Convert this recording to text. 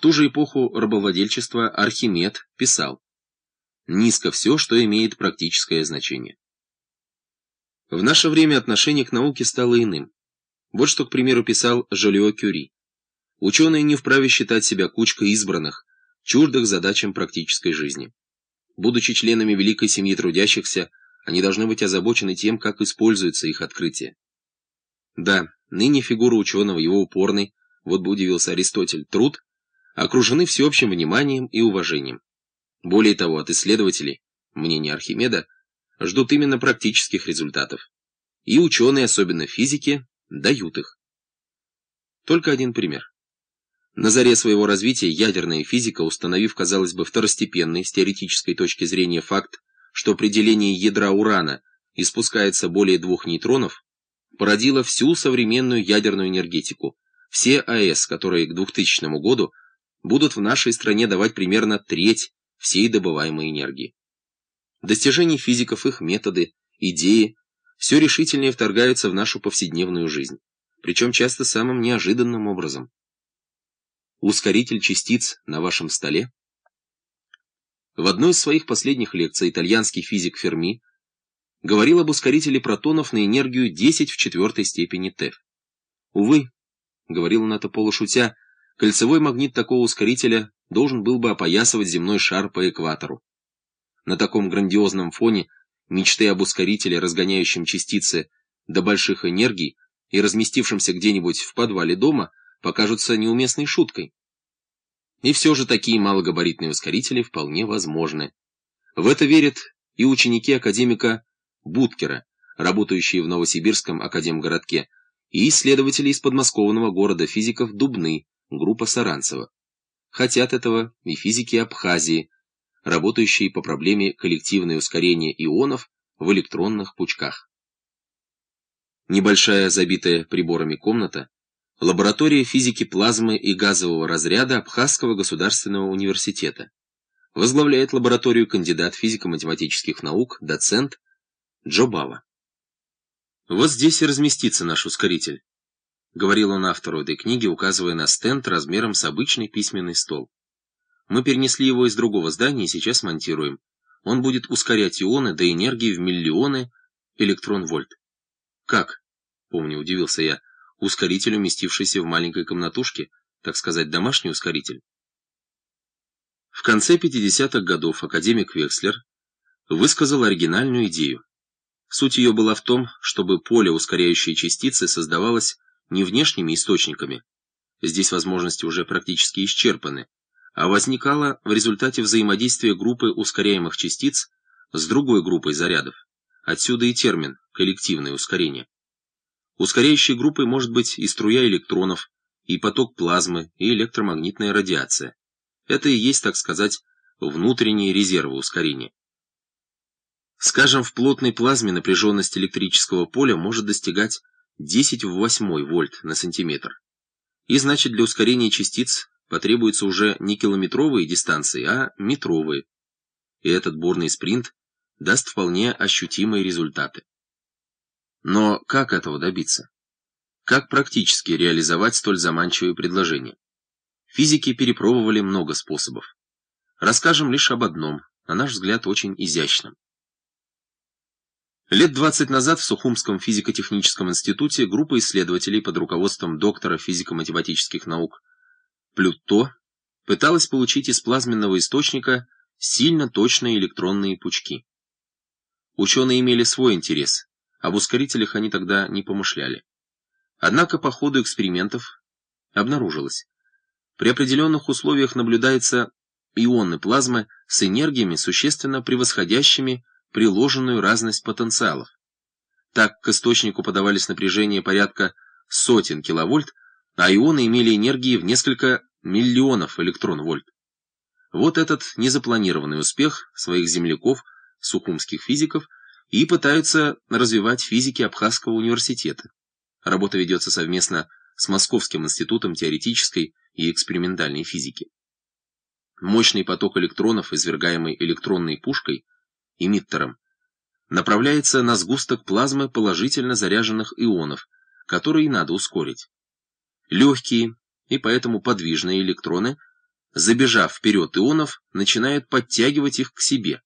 В ту же эпоху рабовладельчества Архимед писал «Низко все, что имеет практическое значение». В наше время отношение к науке стало иным. Вот что, к примеру, писал Жолио Кюри. Ученые не вправе считать себя кучкой избранных, чуждых задачам практической жизни. Будучи членами великой семьи трудящихся, они должны быть озабочены тем, как используются их открытия. Да, ныне фигура ученого, его упорный, вот бы удивился Аристотель, труд, окружены всеобщим вниманием и уважением. Более того, от исследователей, мнение Архимеда, ждут именно практических результатов. И ученые, особенно физики, дают их. Только один пример. На заре своего развития ядерная физика, установив, казалось бы, второстепенный с теоретической точки зрения факт, что при делении ядра урана испускается более двух нейтронов, породила всю современную ядерную энергетику, все АЭС, которые к 2000 году будут в нашей стране давать примерно треть всей добываемой энергии. Достижения физиков, их методы, идеи все решительнее вторгаются в нашу повседневную жизнь, причем часто самым неожиданным образом. Ускоритель частиц на вашем столе? В одной из своих последних лекций итальянский физик Ферми говорил об ускорителе протонов на энергию 10 в четвертой степени ТЭФ. Увы, говорил он это полушутя, кольцевой магнит такого ускорителя должен был бы опоясывать земной шар по экватору. На таком грандиозном фоне мечты об ускорителе, разгоняющем частицы до больших энергий и разместившемся где-нибудь в подвале дома, покажутся неуместной шуткой. И все же такие малогабаритные ускорители вполне возможны. В это верят и ученики академика Буткера, работающие в Новосибирском академгородке, и исследователи из подмосковного города физиков Дубны, группа Саранцева. Хотят этого и физики Абхазии, работающие по проблеме коллективное ускорение ионов в электронных пучках. Небольшая забитая приборами комната Лаборатория физики плазмы и газового разряда Абхазского государственного университета. Возглавляет лабораторию кандидат физико-математических наук, доцент Джобава. Вот здесь и разместится наш ускоритель, говорил он автору этой книги, указывая на стенд размером с обычный письменный стол. Мы перенесли его из другого здания и сейчас монтируем. Он будет ускорять ионы до энергии в миллионы электрон-вольт. Как? Помню, удивился я ускоритель, уместившийся в маленькой комнатушке, так сказать, домашний ускоритель. В конце 50-х годов академик Векслер высказал оригинальную идею. Суть ее была в том, чтобы поле ускоряющей частицы создавалось не внешними источниками, здесь возможности уже практически исчерпаны, а возникало в результате взаимодействия группы ускоряемых частиц с другой группой зарядов. Отсюда и термин «коллективное ускорение». Ускоряющей группой может быть и струя электронов, и поток плазмы, и электромагнитная радиация. Это и есть, так сказать, внутренние резервы ускорения. Скажем, в плотной плазме напряженность электрического поля может достигать 10 в 8 вольт на сантиметр. И значит, для ускорения частиц потребуются уже не километровые дистанции, а метровые. И этот бурный спринт даст вполне ощутимые результаты. Но как этого добиться? Как практически реализовать столь заманчивые предложения? Физики перепробовали много способов. Расскажем лишь об одном, на наш взгляд, очень изящном. Лет 20 назад в Сухумском физико-техническом институте группа исследователей под руководством доктора физико-математических наук Плюто пыталась получить из плазменного источника сильно точные электронные пучки. Ученые имели свой интерес об ускорителях они тогда не помышляли. Однако по ходу экспериментов обнаружилось. При определенных условиях наблюдаются ионы плазмы с энергиями, существенно превосходящими приложенную разность потенциалов. Так к источнику подавались напряжения порядка сотен киловольт, а ионы имели энергии в несколько миллионов электрон-вольт. Вот этот незапланированный успех своих земляков, сухумских физиков, и пытаются развивать физики Абхазского университета. Работа ведется совместно с Московским институтом теоретической и экспериментальной физики. Мощный поток электронов, извергаемый электронной пушкой, эмиттером, направляется на сгусток плазмы положительно заряженных ионов, которые надо ускорить. Легкие и поэтому подвижные электроны забежав вперед ионов, начинают подтягивать их к себе.